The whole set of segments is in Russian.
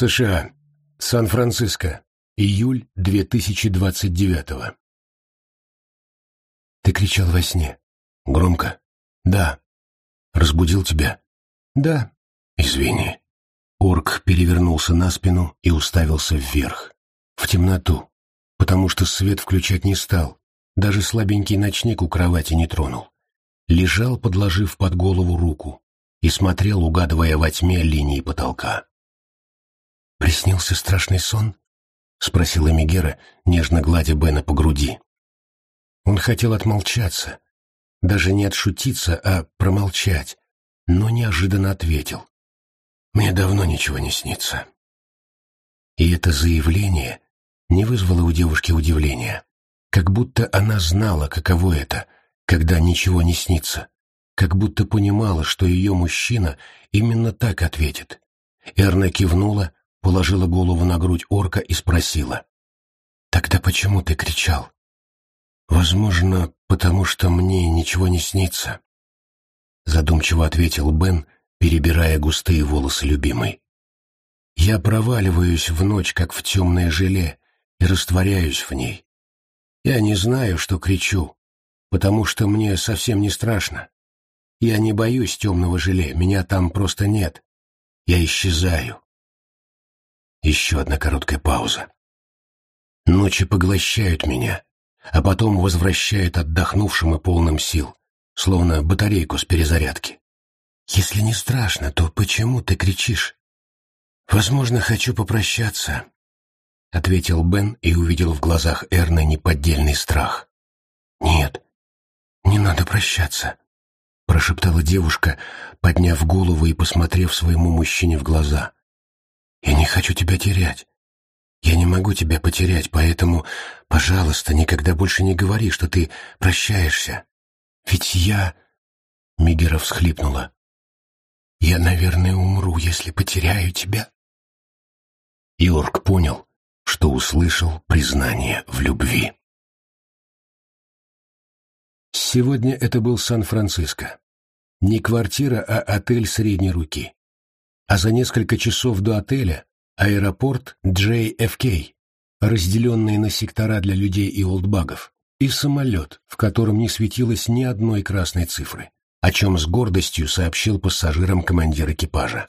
США. Сан-Франциско. Июль 2029 Ты кричал во сне. Громко. Да. Разбудил тебя? Да. Извини. Орк перевернулся на спину и уставился вверх. В темноту. Потому что свет включать не стал. Даже слабенький ночник у кровати не тронул. Лежал, подложив под голову руку, и смотрел, угадывая во тьме линии потолка. «Приснился страшный сон?» — спросила Мегера, нежно гладя Бена по груди. Он хотел отмолчаться, даже не отшутиться, а промолчать, но неожиданно ответил. «Мне давно ничего не снится». И это заявление не вызвало у девушки удивления, как будто она знала, каково это, когда ничего не снится, как будто понимала, что ее мужчина именно так ответит. Эрна кивнула, положила голову на грудь орка и спросила. «Тогда почему ты кричал?» «Возможно, потому что мне ничего не снится», — задумчиво ответил Бен, перебирая густые волосы любимой. «Я проваливаюсь в ночь, как в темное желе, и растворяюсь в ней. Я не знаю, что кричу, потому что мне совсем не страшно. Я не боюсь темного желе, меня там просто нет. Я исчезаю. Еще одна короткая пауза. Ночи поглощают меня, а потом возвращают отдохнувшим и полным сил, словно батарейку с перезарядки. Если не страшно, то почему ты кричишь? Возможно, хочу попрощаться, — ответил Бен и увидел в глазах Эрны неподдельный страх. Нет, не надо прощаться, — прошептала девушка, подняв голову и посмотрев своему мужчине в глаза. Я не хочу тебя терять. Я не могу тебя потерять, поэтому, пожалуйста, никогда больше не говори, что ты прощаешься. Ведь я...» Мигера всхлипнула. «Я, наверное, умру, если потеряю тебя». Иорк понял, что услышал признание в любви. Сегодня это был Сан-Франциско. Не квартира, а отель средней руки а за несколько часов до отеля аэропорт JFK, разделенный на сектора для людей и олдбагов, и самолет, в котором не светилось ни одной красной цифры, о чем с гордостью сообщил пассажирам командир экипажа.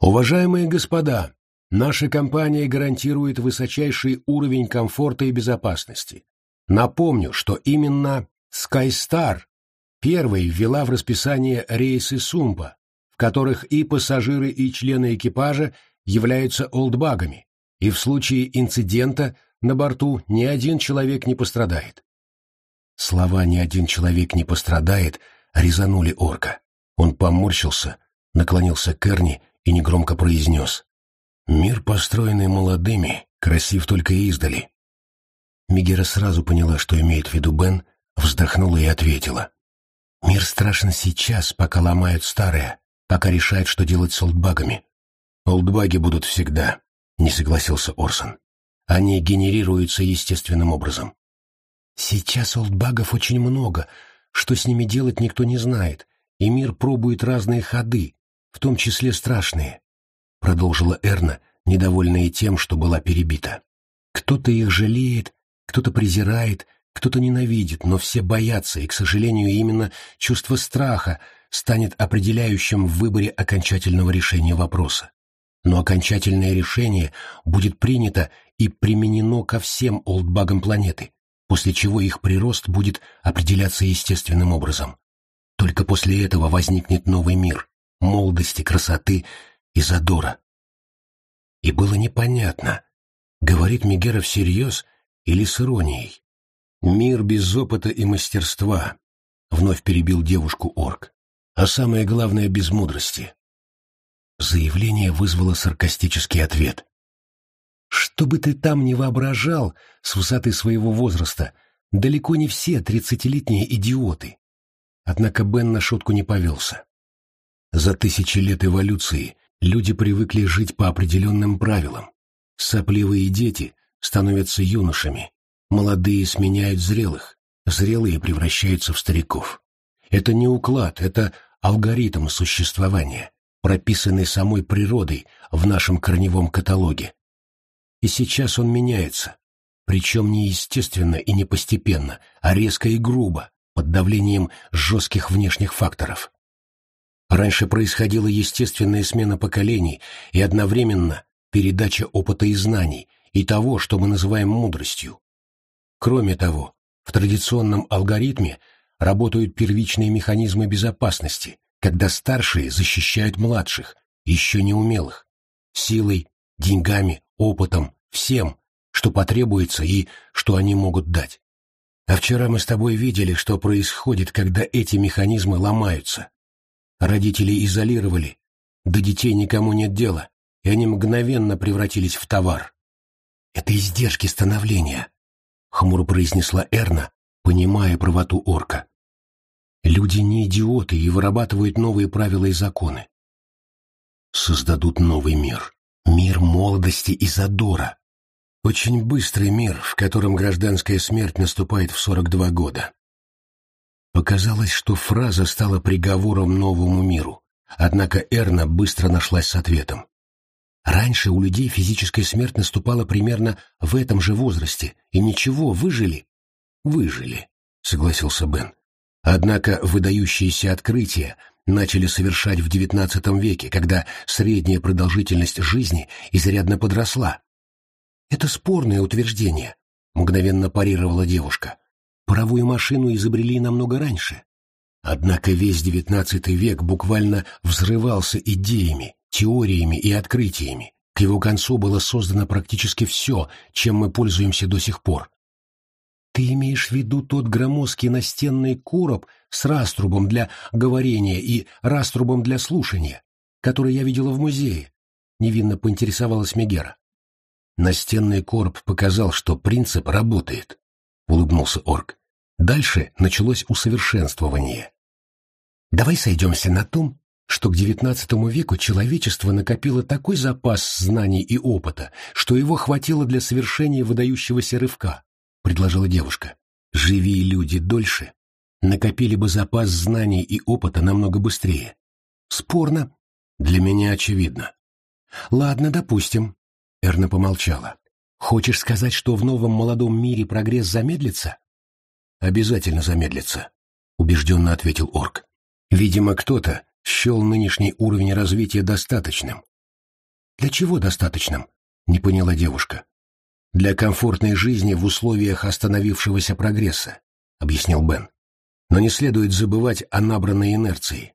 «Уважаемые господа, наша компания гарантирует высочайший уровень комфорта и безопасности. Напомню, что именно SkyStar первой ввела в расписание рейсы Сумба, которых и пассажиры, и члены экипажа являются олдбагами, и в случае инцидента на борту ни один человек не пострадает. Слова «ни один человек не пострадает» резанули орка. Он поморщился, наклонился к Эрни и негромко произнес. «Мир, построенный молодыми, красив только издали». Мигера сразу поняла, что имеет в виду Бен, вздохнула и ответила. «Мир страшен сейчас, пока ломают старое, пока решает, что делать с олдбагами. Олдбаги будут всегда, не согласился Орсон. Они генерируются естественным образом. Сейчас олдбагов очень много, что с ними делать никто не знает, и мир пробует разные ходы, в том числе страшные, продолжила Эрна, недовольная тем, что была перебита. Кто-то их жалеет, кто-то презирает, кто-то ненавидит, но все боятся, и, к сожалению, именно чувство страха станет определяющим в выборе окончательного решения вопроса. Но окончательное решение будет принято и применено ко всем олдбагам планеты, после чего их прирост будет определяться естественным образом. Только после этого возникнет новый мир, молодости, красоты и задора. И было непонятно, говорит Мегера всерьез или с иронией. «Мир без опыта и мастерства», — вновь перебил девушку орк а самое главное — без мудрости. Заявление вызвало саркастический ответ. «Что бы ты там ни воображал с высоты своего возраста, далеко не все тридцатилетние идиоты». Однако Бен на шутку не повелся. За тысячи лет эволюции люди привыкли жить по определенным правилам. Сопливые дети становятся юношами, молодые сменяют зрелых, зрелые превращаются в стариков. Это не уклад, это алгоритм существования, прописанный самой природой в нашем корневом каталоге. И сейчас он меняется, причем не естественно и не постепенно, а резко и грубо, под давлением жестких внешних факторов. Раньше происходила естественная смена поколений и одновременно передача опыта и знаний, и того, что мы называем мудростью. Кроме того, в традиционном алгоритме работают первичные механизмы безопасности, когда старшие защищают младших, еще неумелых, силой, деньгами, опытом, всем, что потребуется и что они могут дать. А вчера мы с тобой видели, что происходит, когда эти механизмы ломаются. Родители изолировали, до детей никому нет дела, и они мгновенно превратились в товар. «Это издержки становления», — хмуро произнесла Эрна, понимая правоту орка. «Люди не идиоты и вырабатывают новые правила и законы. Создадут новый мир, мир молодости и задора. Очень быстрый мир, в котором гражданская смерть наступает в 42 года. Показалось, что фраза стала приговором новому миру, однако Эрна быстро нашлась с ответом. Раньше у людей физическая смерть наступала примерно в этом же возрасте, и ничего, выжили. Выжили, согласился Бен. Однако выдающиеся открытия начали совершать в XIX веке, когда средняя продолжительность жизни изрядно подросла. Это спорное утверждение, мгновенно парировала девушка. Паровую машину изобрели намного раньше. Однако весь XIX век буквально взрывался идеями, теориями и открытиями. К его концу было создано практически все, чем мы пользуемся до сих пор. Ты имеешь в виду тот громоздкий настенный короб с раструбом для говорения и раструбом для слушания, который я видела в музее? Невинно поинтересовалась Мегера. Настенный короб показал, что принцип работает, улыбнулся орк. Дальше началось усовершенствование. Давай сойдемся на том, что к XIX веку человечество накопило такой запас знаний и опыта, что его хватило для совершения выдающегося рывка, — предложила девушка. Живи люди дольше, накопили бы запас знаний и опыта намного быстрее. Спорно. Для меня очевидно. Ладно, допустим. Эрна помолчала. Хочешь сказать, что в новом молодом мире прогресс замедлится? Обязательно замедлится, убежденно ответил орк. Видимо, кто-то счел нынешний уровень развития достаточным. «Для чего достаточным?» — не поняла девушка. «Для комфортной жизни в условиях остановившегося прогресса», — объяснил Бен. «Но не следует забывать о набранной инерции.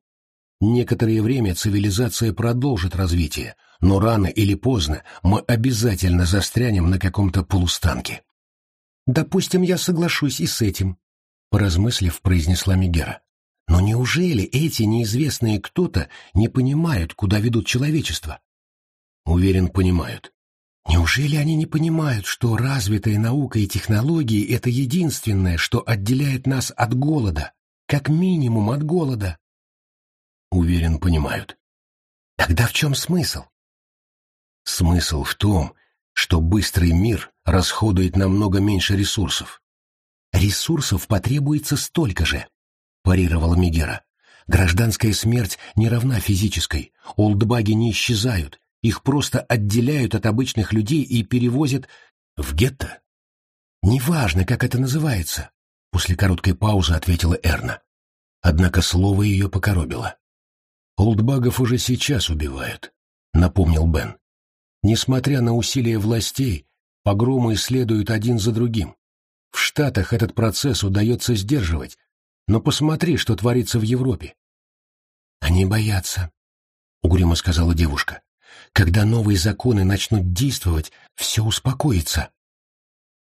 Некоторое время цивилизация продолжит развитие, но рано или поздно мы обязательно застрянем на каком-то полустанке». «Допустим, я соглашусь и с этим», — поразмыслив, произнесла Мегера. Но неужели эти неизвестные кто-то не понимают, куда ведут человечество? Уверен, понимают. Неужели они не понимают, что развитая наука и технологии — это единственное, что отделяет нас от голода, как минимум от голода? Уверен, понимают. Тогда в чем смысл? Смысл в том, что быстрый мир расходует намного меньше ресурсов. Ресурсов потребуется столько же парировала Мегера. Гражданская смерть не равна физической. Олдбаги не исчезают. Их просто отделяют от обычных людей и перевозят в гетто. Неважно, как это называется, после короткой паузы ответила Эрна. Однако слово ее покоробило. Олдбагов уже сейчас убивают, напомнил Бен. Несмотря на усилия властей, погромы следуют один за другим. В Штатах этот процесс удается сдерживать, но посмотри, что творится в Европе. Они боятся, — угрюмо сказала девушка. Когда новые законы начнут действовать, все успокоится.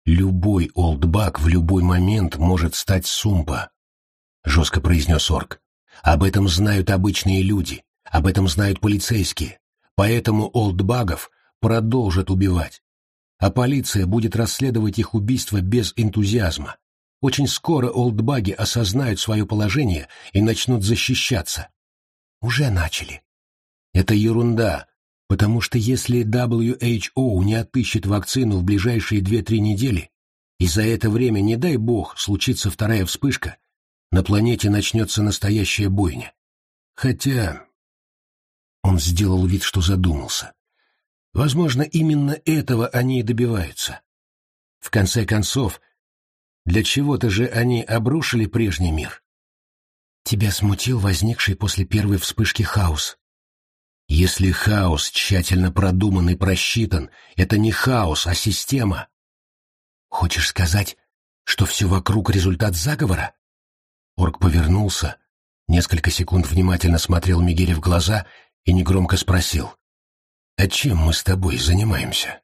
Любой олдбак в любой момент может стать сумпа, — жестко произнес орк. Об этом знают обычные люди, об этом знают полицейские, поэтому олдбагов продолжат убивать. А полиция будет расследовать их убийство без энтузиазма. Очень скоро олдбаги осознают свое положение и начнут защищаться. Уже начали. Это ерунда, потому что если WHO не отыщет вакцину в ближайшие 2-3 недели, и за это время, не дай бог, случится вторая вспышка, на планете начнется настоящая бойня. Хотя... Он сделал вид, что задумался. Возможно, именно этого они и добиваются. В конце концов, для чего-то же они обрушили прежний мир. Тебя смутил возникший после первой вспышки хаос. Если хаос тщательно продуман и просчитан, это не хаос, а система. Хочешь сказать, что все вокруг результат заговора? Орк повернулся, несколько секунд внимательно смотрел Мигере в глаза и негромко спросил. «А чем мы с тобой занимаемся?»